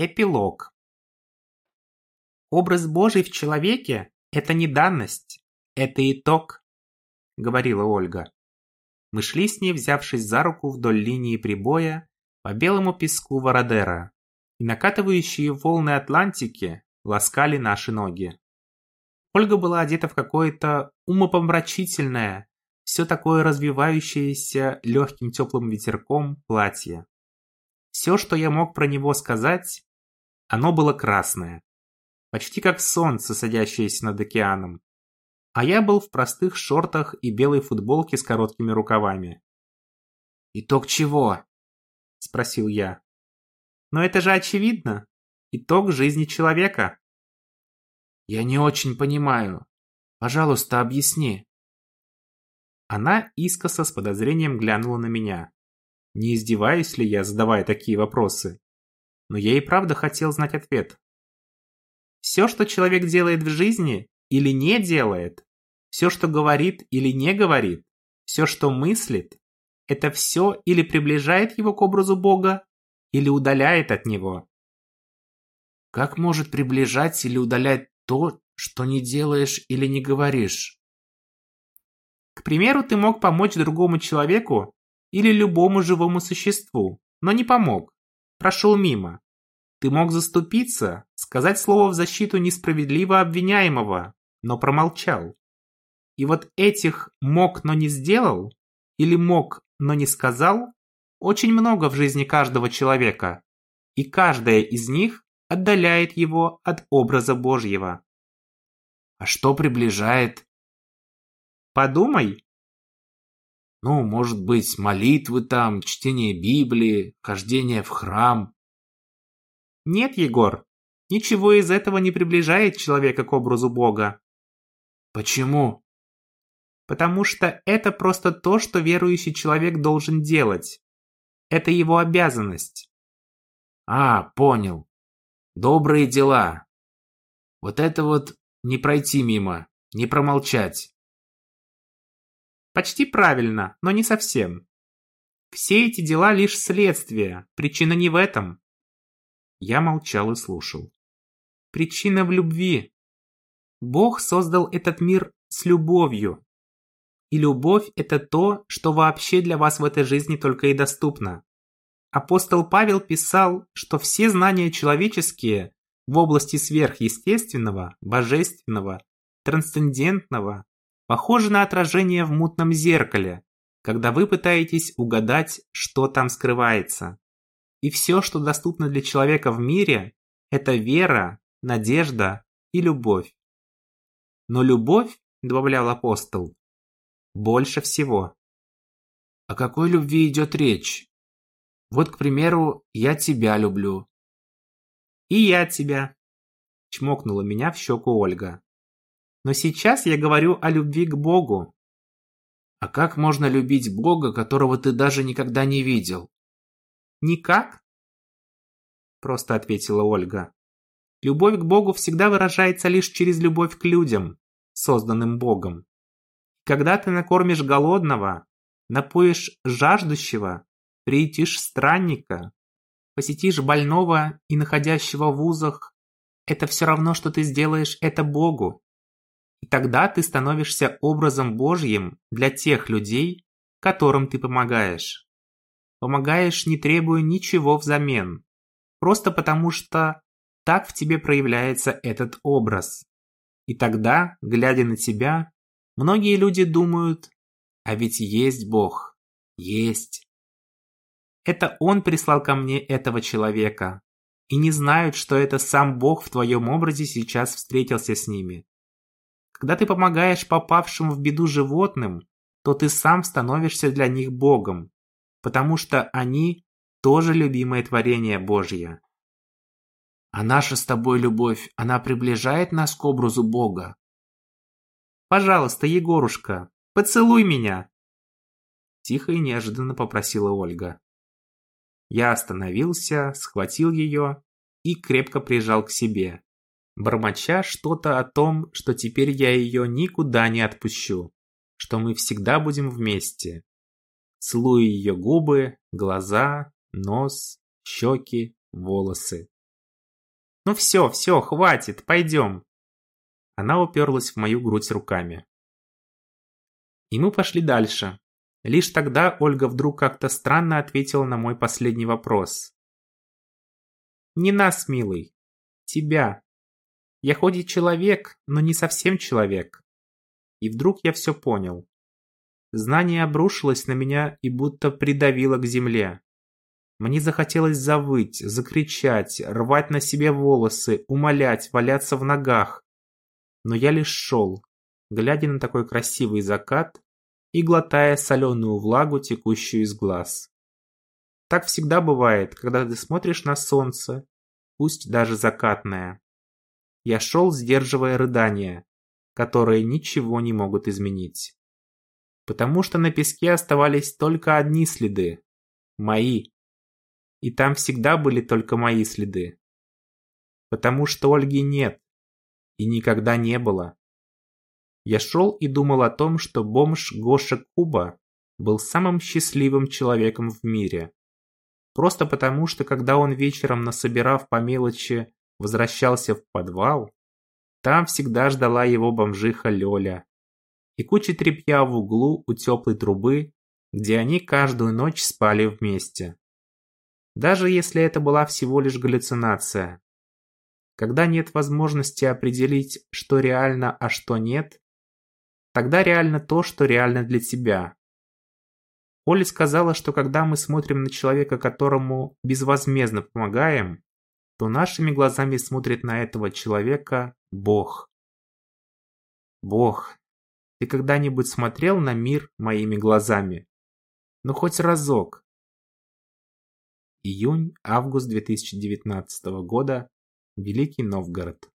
Эпилог. Образ Божий в человеке – это не данность, это итог, говорила Ольга. Мы шли с ней, взявшись за руку вдоль линии прибоя по белому песку Вородера, и накатывающие волны Атлантики ласкали наши ноги. Ольга была одета в какое-то умопомрачительное, все такое развивающееся легким теплым ветерком платье. Все, что я мог про него сказать, оно было красное. Почти как солнце, садящееся над океаном. А я был в простых шортах и белой футболке с короткими рукавами. «Итог чего?» – спросил я. «Но это же очевидно. Итог жизни человека». «Я не очень понимаю. Пожалуйста, объясни». Она искоса с подозрением глянула на меня. Не издеваюсь ли я, задавая такие вопросы? Но я и правда хотел знать ответ. Все, что человек делает в жизни или не делает, все, что говорит или не говорит, все, что мыслит, это все или приближает его к образу Бога, или удаляет от него. Как может приближать или удалять то, что не делаешь или не говоришь? К примеру, ты мог помочь другому человеку или любому живому существу, но не помог прошел мимо. Ты мог заступиться, сказать слово в защиту несправедливо обвиняемого, но промолчал. И вот этих «мог, но не сделал» или «мог, но не сказал» очень много в жизни каждого человека, и каждая из них отдаляет его от образа Божьего. А что приближает? Подумай, ну, может быть, молитвы там, чтение Библии, хождение в храм. Нет, Егор, ничего из этого не приближает человека к образу Бога. Почему? Потому что это просто то, что верующий человек должен делать. Это его обязанность. А, понял. Добрые дела. Вот это вот не пройти мимо, не промолчать. Почти правильно, но не совсем. Все эти дела лишь следствие, причина не в этом. Я молчал и слушал. Причина в любви. Бог создал этот мир с любовью. И любовь – это то, что вообще для вас в этой жизни только и доступно. Апостол Павел писал, что все знания человеческие в области сверхъестественного, божественного, трансцендентного, Похоже на отражение в мутном зеркале, когда вы пытаетесь угадать, что там скрывается. И все, что доступно для человека в мире, это вера, надежда и любовь. Но любовь, добавлял апостол, больше всего. О какой любви идет речь? Вот, к примеру, я тебя люблю. И я тебя. Чмокнула меня в щеку Ольга. Но сейчас я говорю о любви к Богу. А как можно любить Бога, которого ты даже никогда не видел? Никак? Просто ответила Ольга. Любовь к Богу всегда выражается лишь через любовь к людям, созданным Богом. Когда ты накормишь голодного, напоишь жаждущего, приютишь странника, посетишь больного и находящего в узах, это все равно, что ты сделаешь это Богу. И тогда ты становишься образом Божьим для тех людей, которым ты помогаешь. Помогаешь, не требуя ничего взамен, просто потому что так в тебе проявляется этот образ. И тогда, глядя на тебя, многие люди думают, а ведь есть Бог, есть. Это Он прислал ко мне этого человека, и не знают, что это сам Бог в твоем образе сейчас встретился с ними. Когда ты помогаешь попавшим в беду животным, то ты сам становишься для них Богом, потому что они тоже любимое творение Божье. А наша с тобой любовь, она приближает нас к образу Бога. Пожалуйста, Егорушка, поцелуй меня. Тихо и неожиданно попросила Ольга. Я остановился, схватил ее и крепко прижал к себе бормоча что-то о том, что теперь я ее никуда не отпущу, что мы всегда будем вместе. Целую ее губы, глаза, нос, щеки, волосы. Ну все, все, хватит, пойдем. Она уперлась в мою грудь руками. И мы пошли дальше. Лишь тогда Ольга вдруг как-то странно ответила на мой последний вопрос. «Не нас, милый. Тебя. Я хоть и человек, но не совсем человек». И вдруг я все понял. Знание обрушилось на меня и будто придавило к земле. Мне захотелось завыть, закричать, рвать на себе волосы, умолять, валяться в ногах. Но я лишь шел, глядя на такой красивый закат и глотая соленую влагу, текущую из глаз. Так всегда бывает, когда ты смотришь на солнце, пусть даже закатное. Я шел, сдерживая рыдания, которые ничего не могут изменить потому что на песке оставались только одни следы. Мои. И там всегда были только мои следы. Потому что Ольги нет. И никогда не было. Я шел и думал о том, что бомж Гоша Куба был самым счастливым человеком в мире. Просто потому, что когда он вечером, насобирав по мелочи, возвращался в подвал, там всегда ждала его бомжиха Лёля, и куча тряпья в углу у теплой трубы, где они каждую ночь спали вместе. Даже если это была всего лишь галлюцинация. Когда нет возможности определить, что реально, а что нет, тогда реально то, что реально для тебя. Оля сказала, что когда мы смотрим на человека, которому безвозмездно помогаем, то нашими глазами смотрит на этого человека Бог. Бог, ты когда-нибудь смотрел на мир моими глазами? Ну хоть разок. Июнь-август 2019 года. Великий Новгород.